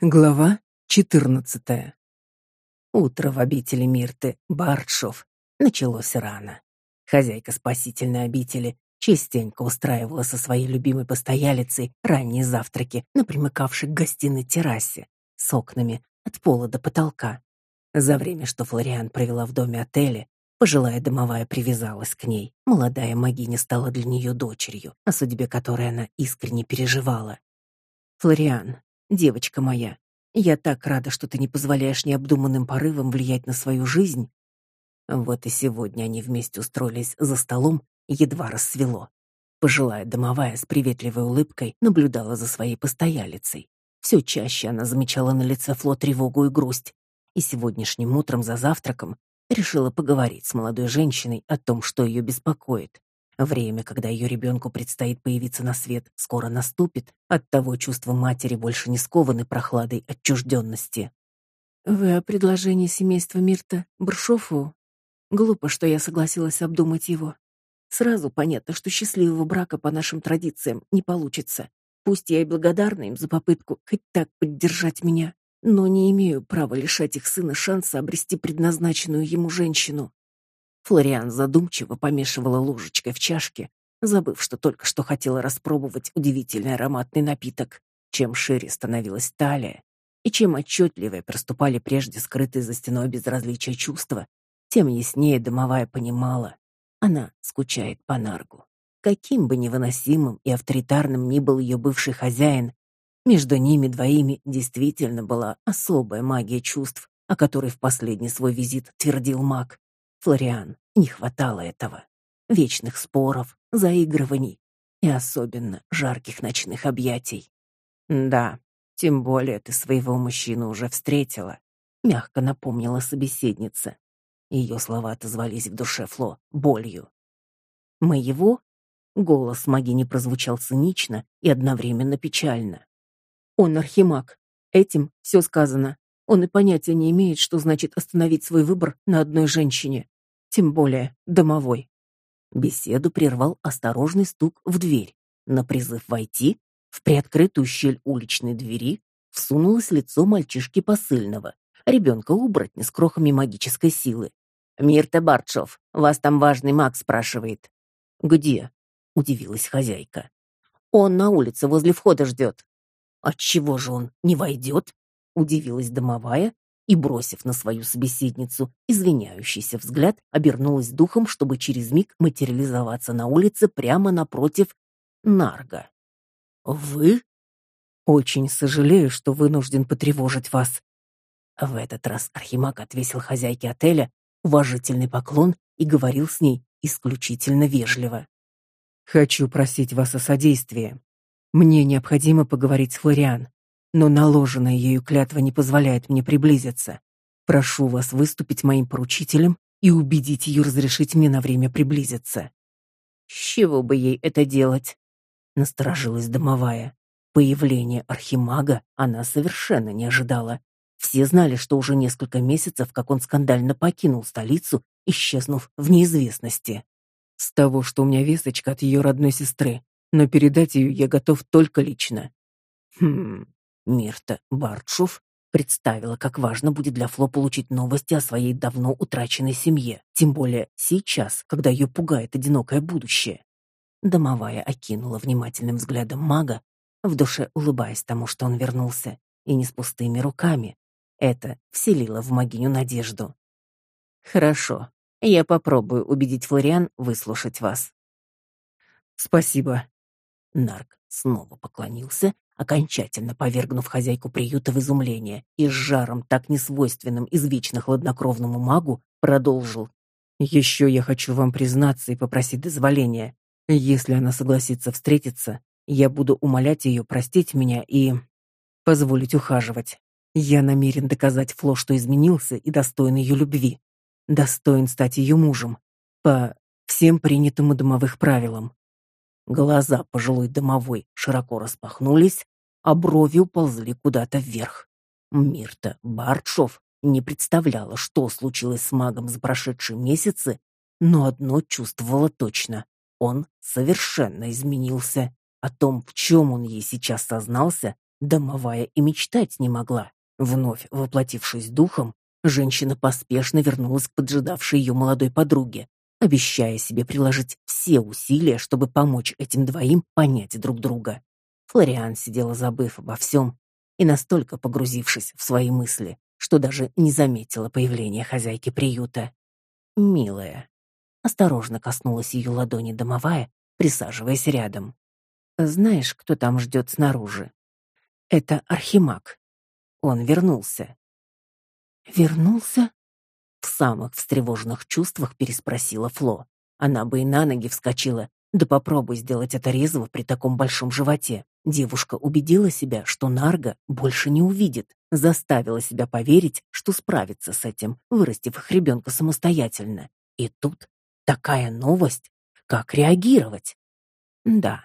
Глава четырнадцатая. Утро в обители Мирты Бартшов началось рано. Хозяйка спасительной обители частенько устраивала со своей любимой постоялицей ранние завтраки на примыкавшей к гостиной террасе с окнами от пола до потолка. За время, что Флориан провела в доме отеля, пожилая домовая привязалась к ней. Молодая магиня стала для нее дочерью, о судьбе которой она искренне переживала. Флориан, Девочка моя, я так рада, что ты не позволяешь необдуманным порывам влиять на свою жизнь. Вот и сегодня они вместе устроились за столом, едва рассвело. Пожилая домовая с приветливой улыбкой наблюдала за своей постоялицей. Все чаще она замечала на лице Фло тревогу и грусть, и сегодняшним утром за завтраком решила поговорить с молодой женщиной о том, что ее беспокоит. Время, когда ее ребенку предстоит появиться на свет, скоро наступит. Оттого чувства матери больше не скованы прохладой отчужденности. Вы о предложении семейства Мирта Бршофу? Глупо, что я согласилась обдумать его. Сразу понятно, что счастливого брака по нашим традициям не получится. Пусть я и благодарна им за попытку хоть так поддержать меня, но не имею права лишать их сына шанса обрести предназначенную ему женщину. Флориан задумчиво помешивала ложечкой в чашке, забыв, что только что хотела распробовать удивительный ароматный напиток. Чем шире становилась талия, и чем отчетливее проступали прежде скрытые за стеной безразличия чувства, тем яснее домовая понимала, она скучает по Наргу. Каким бы невыносимым и авторитарным ни был ее бывший хозяин, между ними двоими действительно была особая магия чувств, о которой в последний свой визит твердил маг. Флориан, не хватало этого. Вечных споров, заигрываний и особенно жарких ночных объятий. Да, тем более ты своего мужчину уже встретила, мягко напомнила собеседница. Ее слова отозвались в душе Фло болью. Моего голос магини прозвучал цинично и одновременно печально. Он архимаг. Этим все сказано. Он и понятия не имеет, что значит остановить свой выбор на одной женщине, тем более домовой. Беседу прервал осторожный стук в дверь. На призыв войти в приоткрытую щель уличной двери всунулось лицо мальчишки посыльного, ребенка-оборотня с крохами магической силы. «Мирта Бартшов, вас там важный маг спрашивает». «Где?» — удивилась хозяйка. «Он на улице возле входа ждет». «Отчего же он не войдет?» удивилась домовая и, бросив на свою собеседницу извиняющийся взгляд, обернулась духом, чтобы через миг материализоваться на улице прямо напротив Нарга. «Вы?» «Очень сожалею, что вынужден потревожить вас». В этот раз Архимаг отвесил хозяйке отеля уважительный поклон и говорил с ней исключительно вежливо. «Хочу просить вас о содействии. Мне необходимо поговорить с Флориан но наложенная ею клятва не позволяет мне приблизиться. Прошу вас выступить моим поручителем и убедить ее разрешить мне на время приблизиться. С чего бы ей это делать? Насторожилась домовая. Появление архимага она совершенно не ожидала. Все знали, что уже несколько месяцев, как он скандально покинул столицу, исчезнув в неизвестности. С того, что у меня весточка от ее родной сестры, но передать ее я готов только лично. Хм, Мирта Бартшов представила, как важно будет для Фло получить новости о своей давно утраченной семье, тем более сейчас, когда ее пугает одинокое будущее. Домовая окинула внимательным взглядом мага, в душе улыбаясь тому, что он вернулся, и не с пустыми руками. Это вселило в магиню надежду. «Хорошо, я попробую убедить Флориан выслушать вас». «Спасибо». Нарк снова поклонился окончательно повергнув хозяйку приюта в изумление и с жаром, так несвойственным извечно хладнокровному магу, продолжил. «Еще я хочу вам признаться и попросить дозволения. Если она согласится встретиться, я буду умолять ее простить меня и... позволить ухаживать. Я намерен доказать Фло, что изменился и достоин ее любви. Достоин стать ее мужем. По всем принятым у домовых правилам. Глаза пожилой домовой широко распахнулись, а брови уползли куда-то вверх. Мирта Бартшов не представляла, что случилось с магом за прошедшие месяцы, но одно чувствовала точно. Он совершенно изменился. О том, в чем он ей сейчас сознался, домовая и мечтать не могла. Вновь воплотившись духом, женщина поспешно вернулась к поджидавшей ее молодой подруге, обещая себе приложить все усилия, чтобы помочь этим двоим понять друг друга. Флориан сидела, забыв обо всем и настолько погрузившись в свои мысли, что даже не заметила появления хозяйки приюта. «Милая», — осторожно коснулась ее ладони домовая, присаживаясь рядом. «Знаешь, кто там ждет снаружи? Это Архимаг. Он вернулся». «Вернулся?» В самых встревоженных чувствах переспросила Фло. Она бы и на ноги вскочила, да попробуй сделать это резво при таком большом животе. Девушка убедила себя, что Нарга больше не увидит, заставила себя поверить, что справится с этим, вырастив их ребенка самостоятельно. И тут такая новость. Как реагировать? Да,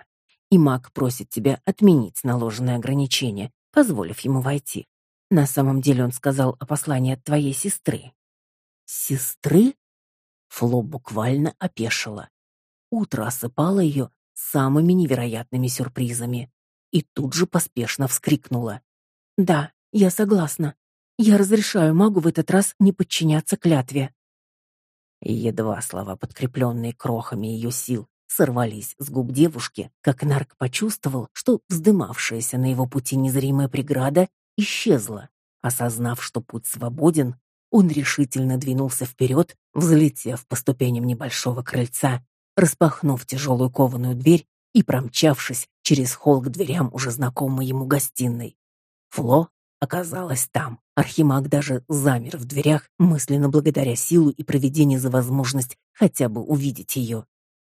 и маг просит тебя отменить наложенное ограничение, позволив ему войти. На самом деле он сказал о послании от твоей сестры. Сестры? Фло буквально опешила. Утро осыпало ее самыми невероятными сюрпризами и тут же поспешно вскрикнула. «Да, я согласна. Я разрешаю магу в этот раз не подчиняться клятве». Едва слова, подкрепленные крохами ее сил, сорвались с губ девушки, как Нарк почувствовал, что вздымавшаяся на его пути незримая преграда исчезла. Осознав, что путь свободен, он решительно двинулся вперед, взлетев по ступеням небольшого крыльца, распахнув тяжелую кованую дверь и промчавшись через холл к дверям уже знакомой ему гостиной. Фло оказалась там. Архимаг даже замер в дверях, мысленно благодаря силу и провидению за возможность хотя бы увидеть ее.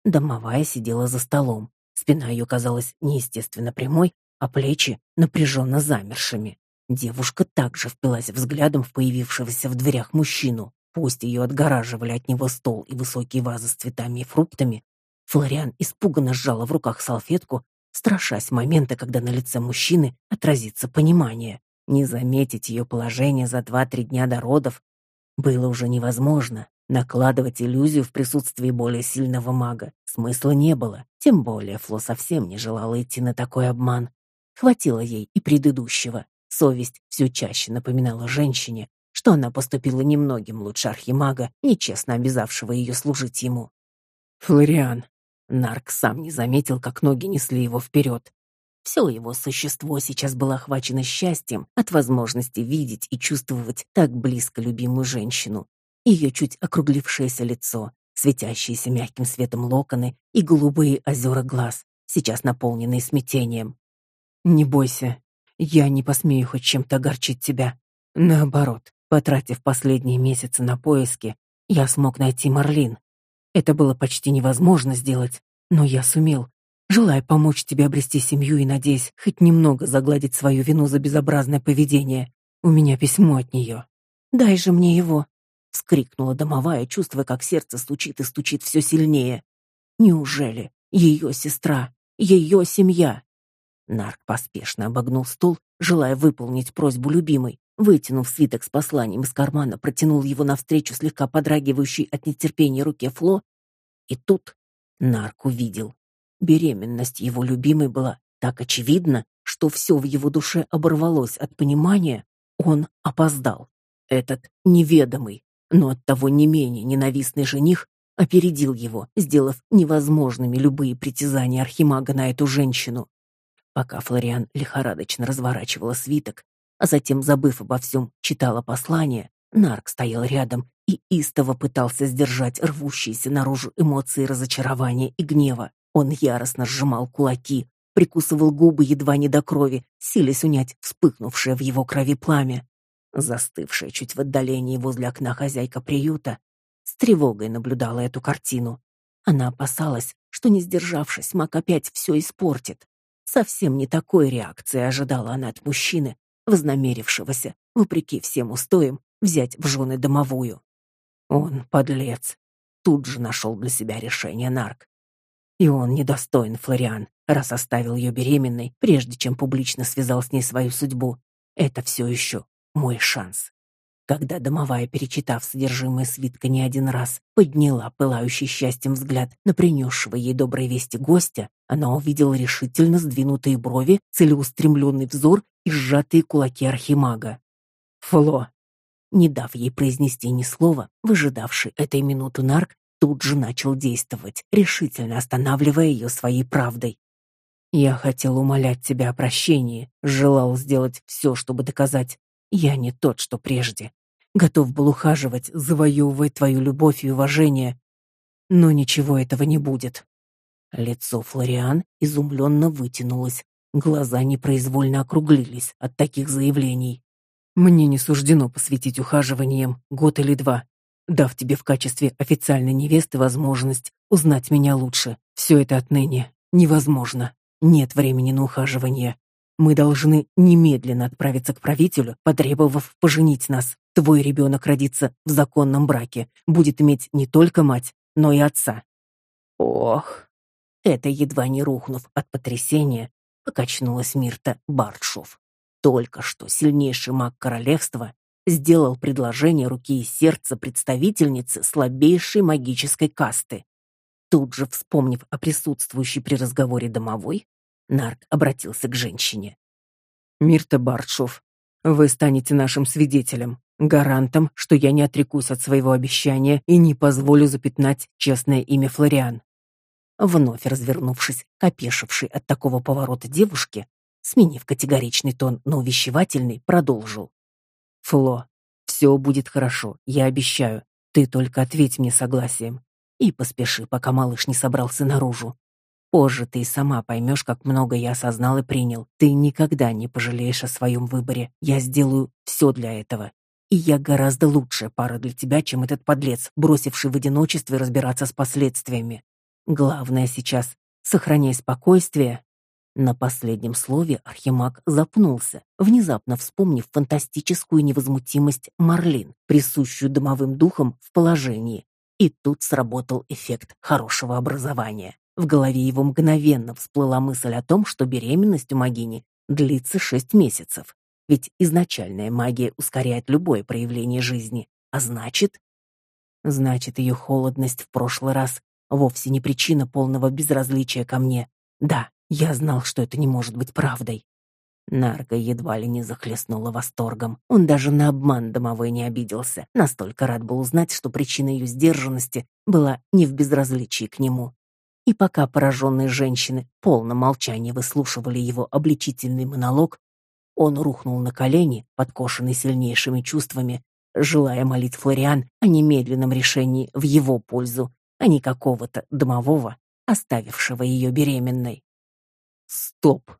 Домовая сидела за столом. Спина ее казалась неестественно прямой, а плечи напряженно замершими. Девушка также впилась взглядом в появившегося в дверях мужчину. Пусть ее отгораживали от него стол и высокие вазы с цветами и фруктами, Флориан испуганно сжала в руках салфетку, страшась момента, когда на лице мужчины отразится понимание. Не заметить ее положение за два-три дня до родов было уже невозможно. Накладывать иллюзию в присутствии более сильного мага смысла не было, тем более Фло совсем не желала идти на такой обман. Хватило ей и предыдущего. Совесть все чаще напоминала женщине, что она поступила немногим лучше архимага, нечестно обязавшего ее служить ему. «Флориан, Нарк сам не заметил, как ноги несли его вперед. Все его существо сейчас было охвачено счастьем от возможности видеть и чувствовать так близко любимую женщину. Ее чуть округлившееся лицо, светящиеся мягким светом локоны и голубые озера глаз, сейчас наполненные смятением. «Не бойся, я не посмею хоть чем-то огорчить тебя. Наоборот, потратив последние месяцы на поиски, я смог найти Марлин, это было почти невозможно сделать, но я сумел, желая помочь тебе обрести семью и надеясь хоть немного загладить свою вину за безобразное поведение. У меня письмо от нее. Дай же мне его, вскрикнула домовая, чувствуя, как сердце стучит и стучит все сильнее. Неужели ее сестра, ее семья? Нарк поспешно обогнул стол, желая выполнить просьбу любимой. Вытянув свиток с посланием из кармана, протянул его навстречу слегка подрагивающей от нетерпения руке Фло, и тут Нарк увидел. Беременность его любимой была так очевидна, что все в его душе оборвалось от понимания, он опоздал. Этот неведомый, но оттого не менее ненавистный жених опередил его, сделав невозможными любые притязания архимага на эту женщину. Пока Флориан лихорадочно разворачивала свиток, а затем, забыв обо всем, читала послание, Нарк стоял рядом и истово пытался сдержать рвущиеся наружу эмоции разочарования и гнева. Он яростно сжимал кулаки, прикусывал губы едва не до крови, силясь унять вспыхнувшее в его крови пламя. Застывшая чуть в отдалении возле окна хозяйка приюта с тревогой наблюдала эту картину. Она опасалась, что, не сдержавшись, Мак опять все испортит. Совсем не такой реакции ожидала она от мужчины, вознамерившегося, вопреки всем устоям, взять в жены домовую. Он, подлец, тут же нашел для себя решение нарк. И он недостоин Флориан, раз оставил ее беременной, прежде чем публично связал с ней свою судьбу. Это все еще мой шанс. Когда домовая, перечитав содержимое свитка не один раз, подняла пылающий счастьем взгляд на принесшего ей доброй вести гостя, она увидела решительно сдвинутые брови, целеустремленный взор и сжатые кулаки архимага. Фло, не дав ей произнести ни слова, выжидавший этой минуты нарк тут же начал действовать, решительно останавливая ее своей правдой. Я хотел умолять тебя о прощении, желал сделать все, чтобы доказать, я не тот, что прежде готов был ухаживать, завоевывая твою любовь и уважение. Но ничего этого не будет. Лицо Флориан изумленно вытянулось, глаза непроизвольно округлились от таких заявлений. Мне не суждено посвятить ухаживаниям год или два, дав тебе в качестве официальной невесты возможность узнать меня лучше. Все это отныне невозможно. Нет времени на ухаживание. Мы должны немедленно отправиться к правителю, потребовав поженить нас. Твой ребенок родится в законном браке, будет иметь не только мать, но и отца. Ох, это едва не рухнув от потрясения, покачнулась Мирта Бартшов. Только что сильнейший маг королевства сделал предложение руки и сердца представительнице слабейшей магической касты. Тут же, вспомнив о присутствующей при разговоре домовой, Нарк обратился к женщине. «Мирта Бартшов, вы станете нашим свидетелем гарантом, что я не отрекусь от своего обещания и не позволю запятнать честное имя Флориан. Вновь развернувшись к опешившей от такого поворота девушке, сменив категоричный тон на увещевательный, продолжил. «Фло, все будет хорошо, я обещаю. Ты только ответь мне согласием. И поспеши, пока малыш не собрался наружу. Позже ты сама поймешь, как много я осознал и принял. Ты никогда не пожалеешь о своем выборе. Я сделаю все для этого. И я гораздо лучшая пара для тебя, чем этот подлец, бросивший в одиночестве разбираться с последствиями. Главное сейчас — сохраняй спокойствие. На последнем слове Архимаг запнулся, внезапно вспомнив фантастическую невозмутимость Марлин, присущую домовым духам в положении. И тут сработал эффект хорошего образования. В голове его мгновенно всплыла мысль о том, что беременность у Магини длится шесть месяцев. Ведь изначальная магия ускоряет любое проявление жизни, а значит... Значит, ее холодность в прошлый раз вовсе не причина полного безразличия ко мне. Да, я знал, что это не может быть правдой. Нарго едва ли не захлестнула восторгом. Он даже на обман домовой не обиделся. Настолько рад был узнать, что причина ее сдержанности была не в безразличии к нему. И пока пораженные женщины полно молчания выслушивали его обличительный монолог, он рухнул на колени, подкошенный сильнейшими чувствами, желая молить Флориан о немедленном решении в его пользу, а не какого-то домового, оставившего ее беременной. Стоп.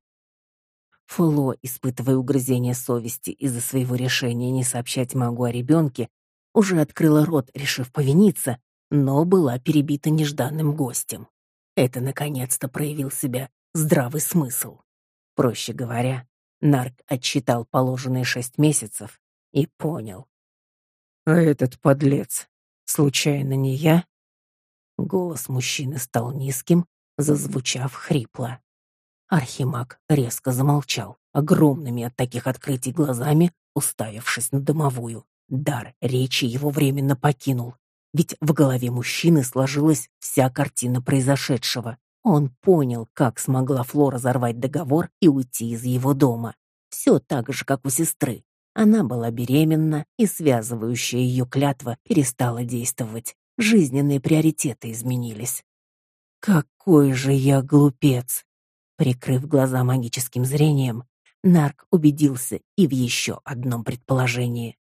Фло, испытывая угрызение совести из-за своего решения не сообщать магу о ребенке, уже открыла рот, решив повиниться, но была перебита нежданным гостем. Это наконец-то проявил себя здравый смысл. Проще говоря, Нарк отсчитал положенные шесть месяцев и понял. «А этот подлец, случайно не я?» Голос мужчины стал низким, зазвучав хрипло. Архимаг резко замолчал, огромными от таких открытий глазами, уставившись на домовую. Дар речи его временно покинул, ведь в голове мужчины сложилась вся картина произошедшего. Он понял, как смогла Флора разорвать договор и уйти из его дома. Все так же, как у сестры. Она была беременна, и связывающая ее клятва перестала действовать. Жизненные приоритеты изменились. Какой же я глупец! Прикрыв глаза магическим зрением, Нарк убедился и в еще одном предположении.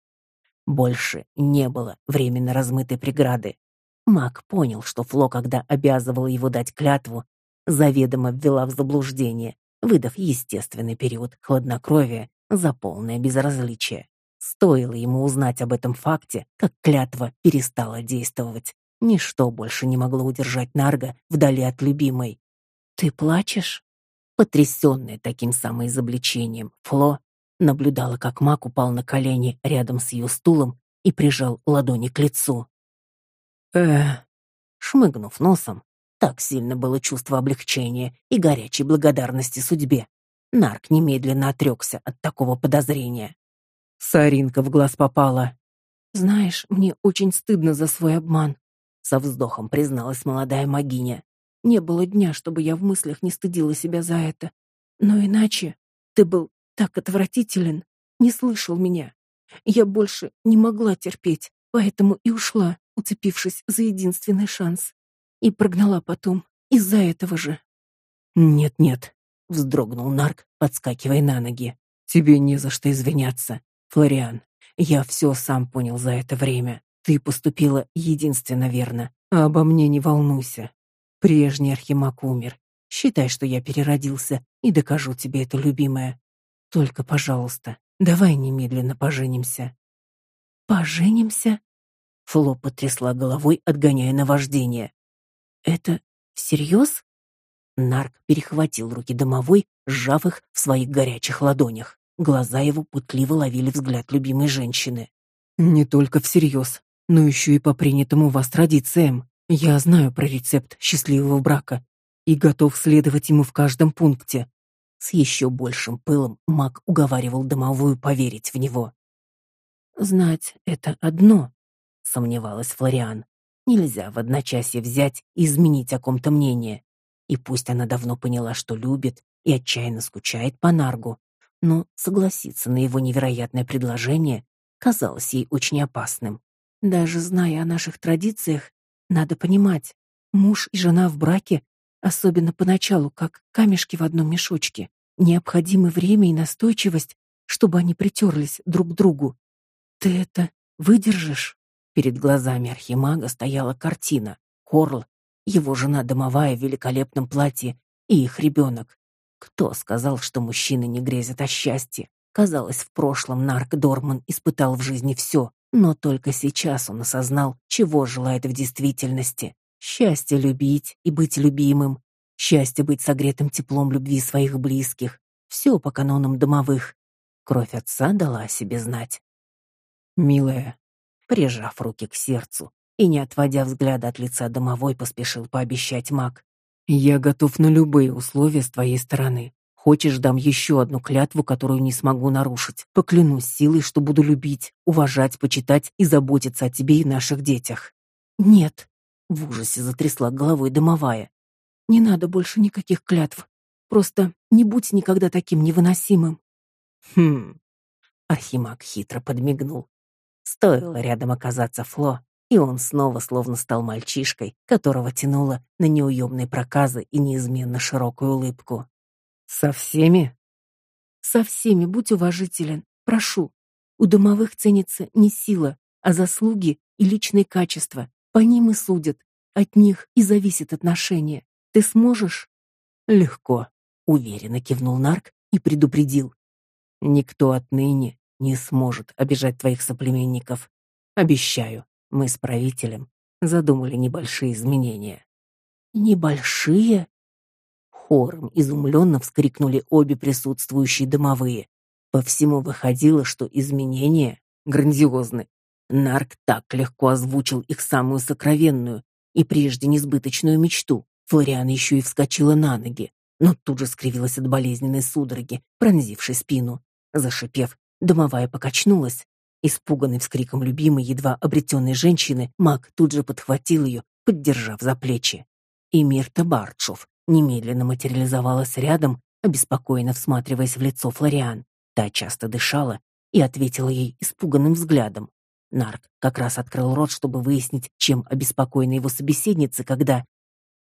Больше не было временно размытой преграды. Маг понял, что Фло, когда обязывал его дать клятву, заведомо ввела в заблуждение, выдав естественный период хладнокровия за полное безразличие. Стоило ему узнать об этом факте, как клятва перестала действовать. Ничто больше не могло удержать Нарга вдали от любимой. «Ты плачешь?» Потрясённая таким самоизобличением, Фло наблюдала, как маг упал на колени рядом с ее стулом и прижал ладони к лицу. э Шмыгнув носом, так сильно было чувство облегчения и горячей благодарности судьбе. Нарк немедленно отрекся от такого подозрения. Саринка в глаз попала. Знаешь, мне очень стыдно за свой обман, со вздохом призналась молодая магиня. Не было дня, чтобы я в мыслях не стыдила себя за это. Но иначе ты был так отвратителен, не слышал меня. Я больше не могла терпеть, поэтому и ушла, уцепившись за единственный шанс. И прогнала потом из-за этого же. Нет-нет, вздрогнул Нарк, подскакивая на ноги. Тебе не за что извиняться, Флориан. Я все сам понял за это время. Ты поступила единственно верно. А обо мне не волнуйся. Прежний Архимаг умер. Считай, что я переродился и докажу тебе это, любимая. Только, пожалуйста, давай немедленно поженимся. Поженимся? Фло потрясла головой, отгоняя наваждение. Это всерьез? Нарк перехватил руки домовой, сжав их в своих горячих ладонях. Глаза его пытливо ловили взгляд любимой женщины. Не только всерьез, но еще и по принятым у вас традициям. Я знаю про рецепт счастливого брака и готов следовать ему в каждом пункте. С еще большим пылом маг уговаривал домовую поверить в него. Знать это одно, сомневалась Флориан. Нельзя в одночасье взять и изменить о ком-то мнение. И пусть она давно поняла, что любит и отчаянно скучает по Наргу, но согласиться на его невероятное предложение казалось ей очень опасным. Даже зная о наших традициях, надо понимать, муж и жена в браке, особенно поначалу, как камешки в одном мешочке, необходимы время и настойчивость, чтобы они притерлись друг к другу. Ты это выдержишь? Перед глазами архимага стояла картина. Корл, его жена домовая в великолепном платье и их ребенок. Кто сказал, что мужчины не грезят о счастье? Казалось, в прошлом Нарк Дорман испытал в жизни все, но только сейчас он осознал, чего желает в действительности. Счастье любить и быть любимым, счастье быть согретым теплом любви своих близких. Все по канонам домовых. Кровь отца дала о себе знать. Милая, прижав руки к сердцу и не отводя взгляда от лица домовой, поспешил пообещать маг. Я готов на любые условия с твоей стороны. Хочешь, дам еще одну клятву, которую не смогу нарушить. Поклянусь силой, что буду любить, уважать, почитать и заботиться о тебе и наших детях. Нет, в ужасе затрясла головой домовая. Не надо больше никаких клятв. Просто не будь никогда таким невыносимым. Хм. Архимаг хитро подмигнул. Стоило рядом оказаться Фло, и он снова словно стал мальчишкой, которого тянуло на неуемные проказы и неизменно широкую улыбку. Со всеми? Со всеми будь уважителен, прошу. У домовых ценится не сила, а заслуги и личные качества. По ним и судят. От них и зависит отношение. Ты сможешь? Легко, уверенно кивнул Нарк и предупредил: никто отныне не сможет обижать твоих соплеменников. Обещаю, мы с правителем задумали небольшие изменения. Небольшие? Хором изумленно вскрикнули обе присутствующие домовые. По всему выходило, что изменения грандиозны. Нарк так легко озвучил их самую сокровенную и прежде несбыточную мечту. Флориана еще и вскочила на ноги, но тут же скривилась от болезненной судороги, пронзившей спину. Зашипев, домовая покачнулась. Испуганный вскриком любимой, едва обретенной женщины, маг тут же подхватил ее, поддержав за плечи. И Мирта Барчев немедленно материализовалась рядом, обеспокоенно всматриваясь в лицо Флориан. Та часто дышала и ответила ей испуганным взглядом. Нарк как раз открыл рот, чтобы выяснить, чем обеспокоена его собеседница, когда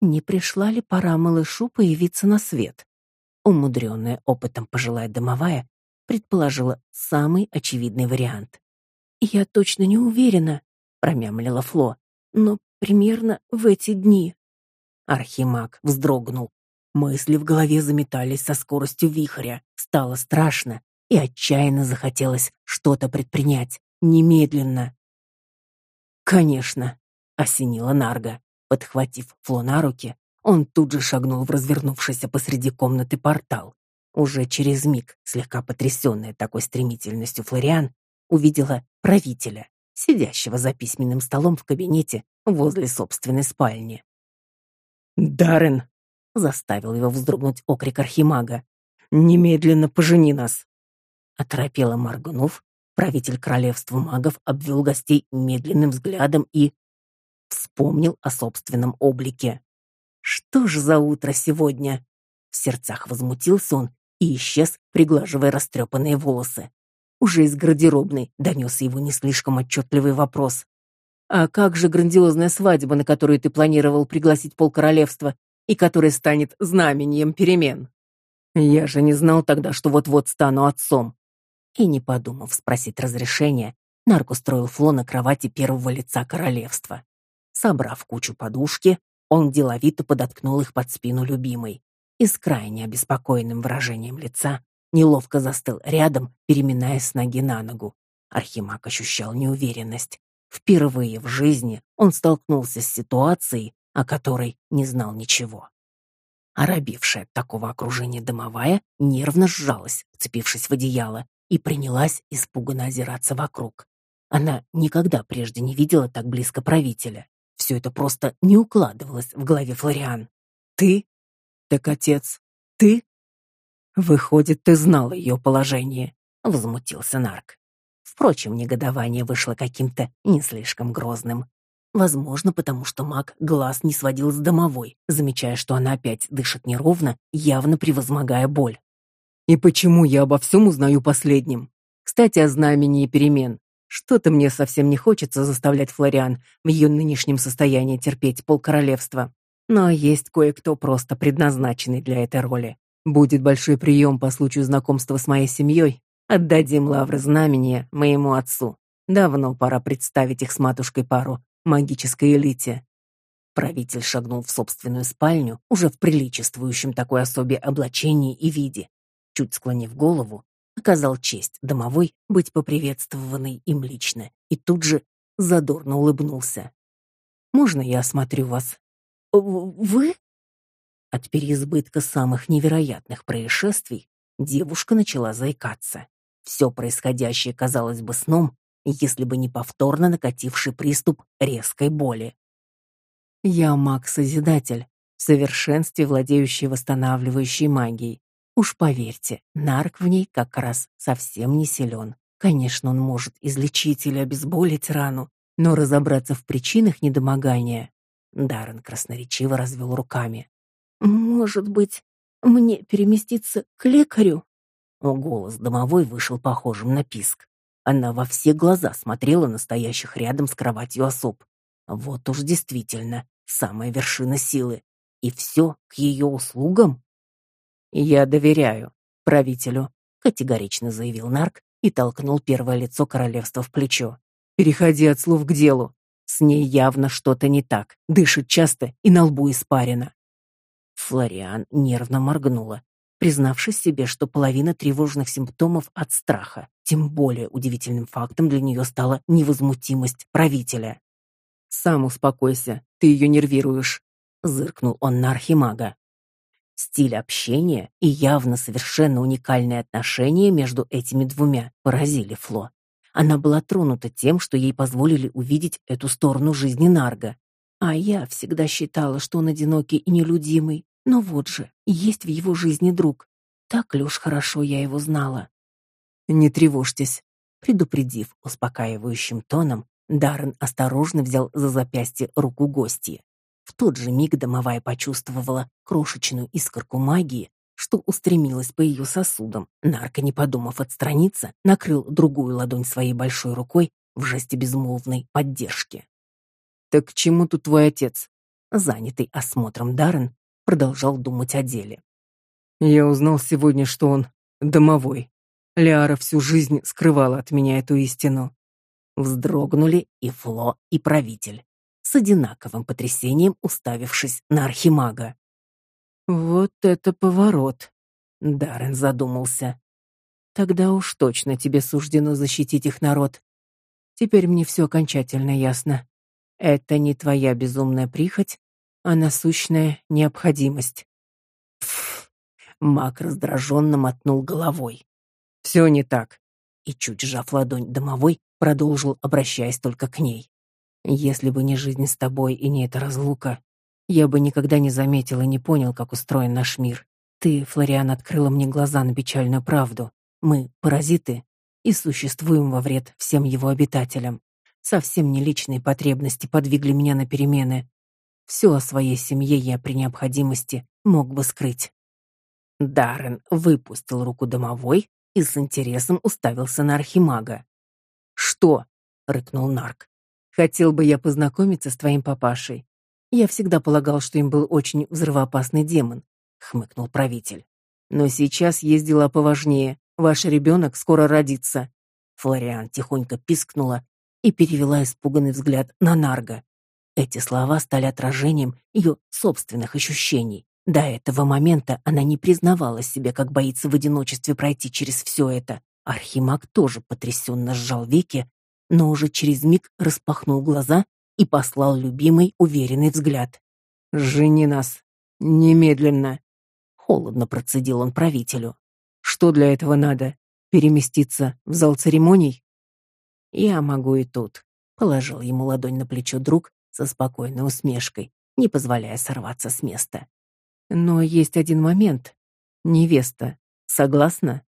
не пришла ли пора малышу появиться на свет. Умудренная опытом пожилая домовая предположила самый очевидный вариант. Я точно не уверена, промямлила Фло, но примерно в эти дни. Архимаг вздрогнул. Мысли в голове заметались со скоростью вихря. Стало страшно и отчаянно захотелось что-то предпринять немедленно. Конечно, осенила Нарга. Подхватив Фло на руки, он тут же шагнул в развернувшийся посреди комнаты портал. Уже через миг, слегка потрясенная такой стремительностью Флориан, увидела правителя, сидящего за письменным столом в кабинете возле собственной спальни. Даррен заставил его вздрогнуть окрик архимага. Немедленно пожени нас. Оторопело моргнув, Правитель королевства магов обвел гостей медленным взглядом и вспомнил о собственном облике. Что ж за утро сегодня? В сердцах возмутился он и исчез, приглаживая растрепанные волосы. Уже из гардеробной донес его не слишком отчетливый вопрос. «А как же грандиозная свадьба, на которую ты планировал пригласить полкоролевства и которая станет знамением перемен?» «Я же не знал тогда, что вот-вот стану отцом». И не подумав спросить разрешения, Нарк устроил Фло на кровати первого лица королевства. Собрав кучу подушки, он деловито подоткнул их под спину любимой и с крайне обеспокоенным выражением лица неловко застыл рядом, переминаясь с ноги на ногу. Архимаг ощущал неуверенность. Впервые в жизни он столкнулся с ситуацией, о которой не знал ничего. Оробившая от такого окружения домовая нервно сжалась, вцепившись в одеяло, и принялась испуганно озираться вокруг. Она никогда прежде не видела так близко правителя. Все это просто не укладывалось в голове Флориан. «Ты? Так отец, ты?» «Выходит, ты знал ее положение», — возмутился Нарк. Впрочем, негодование вышло каким-то не слишком грозным. Возможно, потому что маг глаз не сводил с домовой, замечая, что она опять дышит неровно, явно превозмогая боль. «И почему я обо всем узнаю последним? Кстати, о знамении перемен. Что-то мне совсем не хочется заставлять Флориан в ее нынешнем состоянии терпеть полкоролевства. Но есть кое-кто просто предназначенный для этой роли. Будет большой прием по случаю знакомства с моей семьей. Отдадим лавры знамения моему отцу. Давно пора представить их с матушкой пару магической элите. Правитель шагнул в собственную спальню, уже в приличествующем такой особе облачении и виде. Чуть склонив голову, оказал честь домовой быть поприветствованной им лично и тут же задорно улыбнулся. «Можно я осмотрю вас?» «Вы?» От переизбытка самых невероятных происшествий девушка начала заикаться. Все происходящее казалось бы сном, если бы не повторно накативший приступ резкой боли. «Я маг-созидатель, в совершенстве владеющий восстанавливающей магией. Уж поверьте, нарк в ней как раз совсем не силен. Конечно, он может излечить или обезболить рану, но разобраться в причинах недомогания... Даррен красноречиво развел руками. «Может быть, мне переместиться к лекарю?» Голос домовой вышел похожим на писк. Она во все глаза смотрела на стоящих рядом с кроватью особ. Вот уж действительно самая вершина силы. И все к ее услугам? «Я доверяю правителю», — категорично заявил Нарк и толкнул первое лицо королевства в плечо. «Переходи от слов к делу. С ней явно что-то не так, дышит часто и на лбу испарина». Флориан нервно моргнула, признавшись себе, что половина тревожных симптомов от страха. Тем более удивительным фактом для нее стала невозмутимость правителя. «Сам успокойся, ты ее нервируешь», — зыркнул он на архимага. Стиль общения и явно совершенно уникальные отношения между этими двумя поразили Фло. Она была тронута тем, что ей позволили увидеть эту сторону жизни Нарга. А я всегда считала, что он одинокий и нелюдимый. Но вот же, есть в его жизни друг. Так ли уж хорошо я его знала. Не тревожьтесь, предупредив успокаивающим тоном, Даррен осторожно взял за запястье руку гостья. В тот же миг домовая почувствовала крошечную искорку магии, что устремилась по ее сосудам. Нарко, не подумав отстраниться, накрыл другую ладонь своей большой рукой в жесте безмолвной поддержки. «Так к чему тут твой отец?» Занятый осмотром Даррен продолжал думать о деле. «Я узнал сегодня, что он домовой. Лиара всю жизнь скрывала от меня эту истину». Вздрогнули и Фло, и правитель с одинаковым потрясением уставившись на архимага. «Вот это поворот!» — Даррен задумался. «Тогда уж точно тебе суждено защитить их народ. Теперь мне все окончательно ясно. Это не твоя безумная прихоть, а насущная необходимость». Пф, маг раздраженно мотнул головой. «Все не так», и, чуть сжав ладонь домовой, продолжил, обращаясь только к ней. Если бы не жизнь с тобой и не эта разлука, я бы никогда не заметил и не понял, как устроен наш мир. Ты, Флориан, открыла мне глаза на печальную правду. Мы — паразиты, и существуем во вред всем его обитателям. Совсем не личные потребности подвигли меня на перемены. Все о своей семье я при необходимости мог бы скрыть. Даррен выпустил руку домовой и с интересом уставился на архимага. «Что?» — рыкнул Нарк. «Хотел бы я познакомиться с твоим папашей. Я всегда полагал, что им был очень взрывоопасный демон», — хмыкнул правитель. «Но сейчас есть дела поважнее. Ваш ребенок скоро родится». Флориан тихонько пискнула и перевела испуганный взгляд на Нарга. Эти слова стали отражением ее собственных ощущений. До этого момента она не признавала себе, как боится в одиночестве пройти через все это. Архимаг тоже потрясенно сжал веки, но уже через миг распахнул глаза и послал любимый уверенный взгляд. «Жени нас! Немедленно!» Холодно процедил он правителю. «Что для этого надо? Переместиться в зал церемоний?» «Я могу и тут», — положил ему ладонь на плечо друг со спокойной усмешкой, не позволяя сорваться с места. Но есть один момент. Невеста, согласна?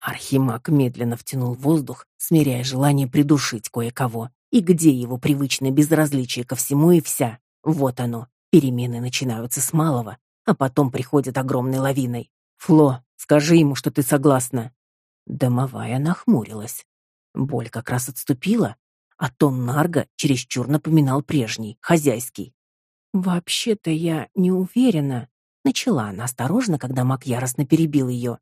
Архимаг медленно втянул воздух, смиряя желание придушить кое-кого. И где его привычное безразличие ко всему и вся? Вот оно. Перемены начинаются с малого, а потом приходят огромной лавиной. Фло, скажи ему, что ты согласна. Домовая нахмурилась. Боль как раз отступила, а тон Нарга чересчур напоминал прежний, хозяйский. «Вообще-то я не уверена», Начала она осторожно, когда Мак яростно перебил ее.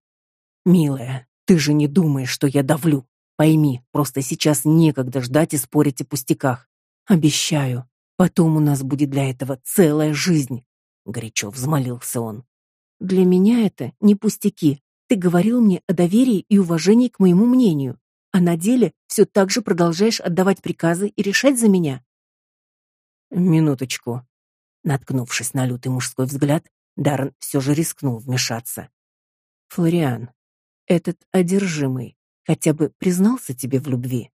«Милая, ты же не думаешь, что я давлю. Пойми, просто сейчас некогда ждать и спорить о пустяках. Обещаю, потом у нас будет для этого целая жизнь», — горячо взмолился он. «Для меня это не пустяки. Ты говорил мне о доверии и уважении к моему мнению, а на деле все так же продолжаешь отдавать приказы и решать за меня». «Минуточку». Наткнувшись на лютый мужской взгляд, Даррен все же рискнул вмешаться. «Флориан, этот одержимый хотя бы признался тебе в любви?»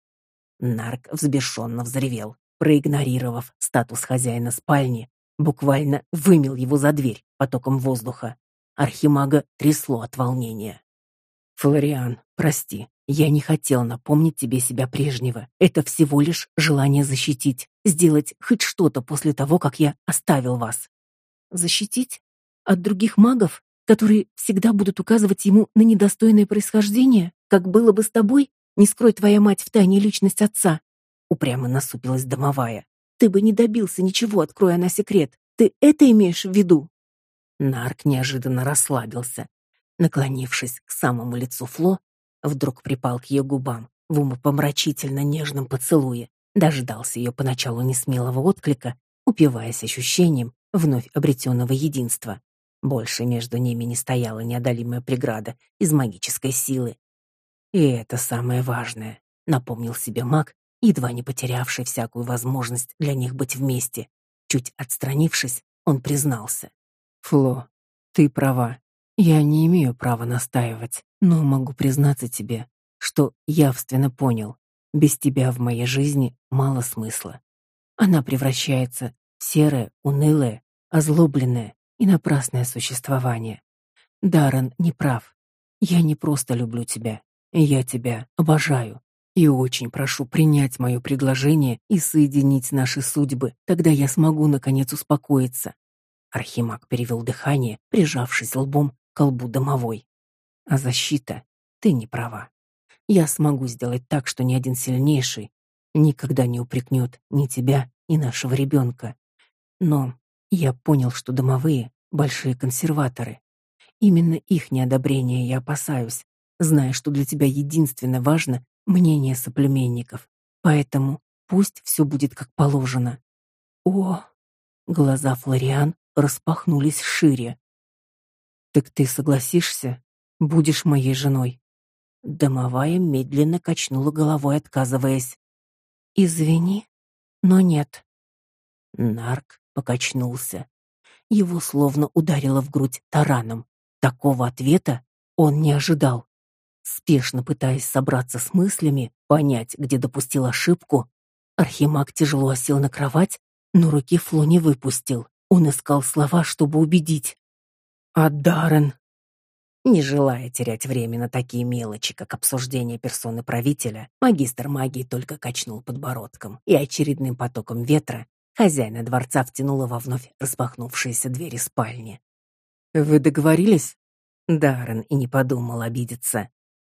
Нарк взбешенно взревел, проигнорировав статус хозяина спальни, буквально вымел его за дверь потоком воздуха. Архимага трясло от волнения. «Флориан, прости, я не хотел напомнить тебе себя прежнего. Это всего лишь желание защитить, сделать хоть что-то после того, как я оставил вас». «Защитить? От других магов, которые всегда будут указывать ему на недостойное происхождение, как было бы с тобой, не скрой твоя мать в тайне личность отца. Упрямо насупилась домовая. Ты бы не добился ничего, откроя она секрет. Ты это имеешь в виду? Нарк неожиданно расслабился. Наклонившись к самому лицу Фло, вдруг припал к ее губам в умопомрачительно нежном поцелуе, дождался ее поначалу несмелого отклика, упиваясь ощущением вновь обретенного единства. Больше между ними не стояла неодолимая преграда из магической силы. И это самое важное, напомнил себе маг, едва не потерявший всякую возможность для них быть вместе. Чуть отстранившись, он признался. «Фло, ты права. Я не имею права настаивать, но могу признаться тебе, что явственно понял, без тебя в моей жизни мало смысла. Она превращается в серое, унылое, озлобленное, и напрасное существование. Даррен не прав. Я не просто люблю тебя. Я тебя обожаю. И очень прошу принять мое предложение и соединить наши судьбы. Тогда я смогу, наконец, успокоиться. Архимаг перевел дыхание, прижавшись лбом к колбу домовой. А защита? Ты не права. Я смогу сделать так, что ни один сильнейший никогда не упрекнет ни тебя, ни нашего ребенка. Но я понял, что домовые — большие консерваторы. Именно их неодобрения я опасаюсь, зная, что для тебя единственно важно мнение соплеменников. Поэтому пусть все будет как положено. О, глаза Флориан распахнулись шире. Так ты согласишься? Будешь моей женой? Домовая медленно качнула головой, отказываясь. Извини, но нет. Нарк покачнулся. Его словно ударило в грудь тараном. Такого ответа он не ожидал. Спешно пытаясь собраться с мыслями, понять, где допустил ошибку, Архимаг тяжело осел на кровать, но руки Фло не выпустил. Он искал слова, чтобы убедить. «А Даррен? Не желая терять время на такие мелочи, как обсуждение персоны правителя, магистр магии только качнул подбородком, и очередным потоком ветра хозяина дворца втянуло во вновь распахнувшиеся двери спальни. «Вы договорились?» Даррен и не подумал обидеться.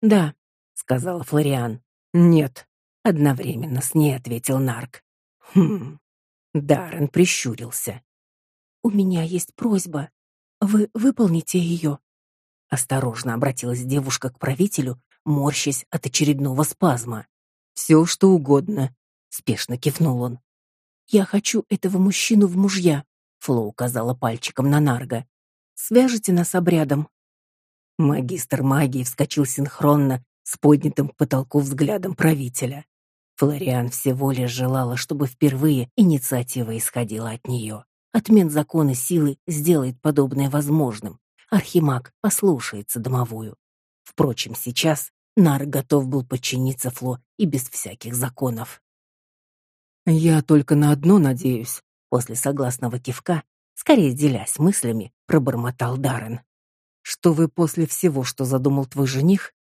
«Да», — сказала Флориан. «Нет», — одновременно с ней ответил Нарк. «Хм...» Даррен прищурился. «У меня есть просьба. Вы выполните ее?» Осторожно обратилась девушка к правителю, морщась от очередного спазма. «Все, что угодно», — спешно кивнул он. «Я хочу этого мужчину в мужья», — Фло указала пальчиком на Нарга. «Свяжите нас обрядом». Магистр магии вскочил синхронно с поднятым к потолку взглядом правителя. Флориан всего лишь желала, чтобы впервые инициатива исходила от нее. Отмен закона силы сделает подобное возможным, Архимаг послушается домовую. Впрочем, сейчас Нар готов был подчиниться Фло и без всяких законов. «Я только на одно надеюсь», — после согласного кивка, скорее делясь мыслями, пробормотал Даррен. «Что вы после всего, что задумал твой жених,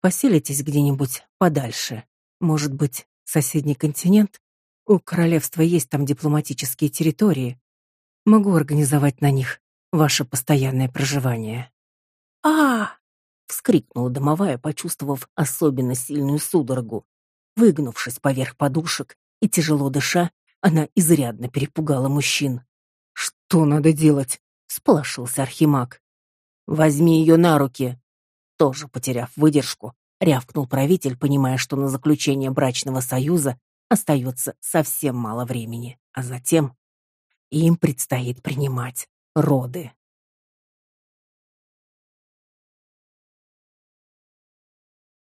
поселитесь где-нибудь подальше. Может быть, соседний континент? У королевства есть там дипломатические территории. Могу организовать на них ваше постоянное проживание. А! вскрикнула домовая, почувствовав особенно сильную судорогу. Выгнувшись поверх подушек и тяжело дыша, она изрядно перепугала мужчин. Что надо делать? сполошился архимаг. Возьми ее на руки. Тоже потеряв выдержку, рявкнул правитель, понимая, что на заключение брачного союза остается совсем мало времени, а затем им предстоит принимать роды.